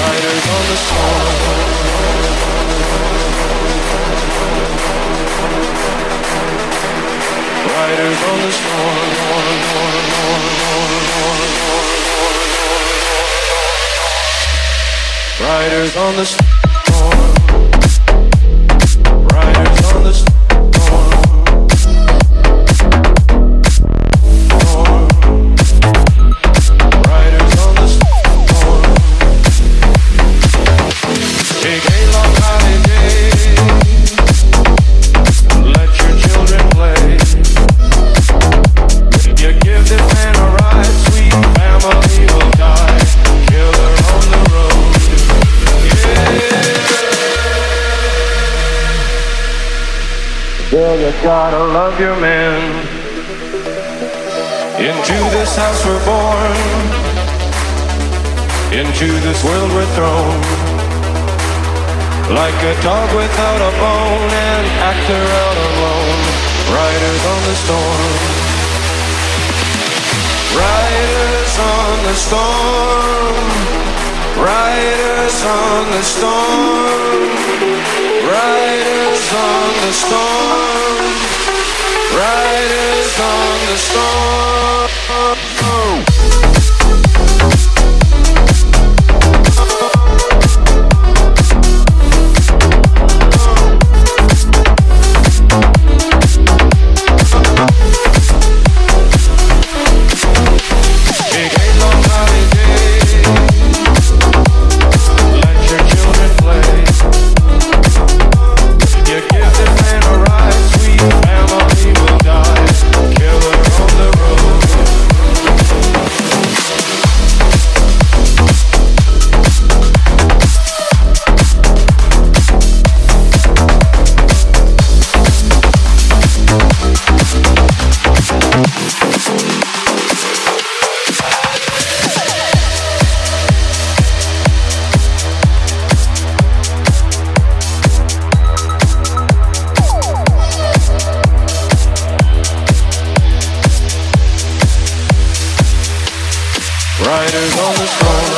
Riders on the storm. Riders on the storm. Riders on the. Into this house we're born. Into this world we're thrown. Like a dog without a bone, an actor out alone. Riders on the storm. Riders on the storm. Riders on the storm. Riders on the storm. Riders on the storm. on the phone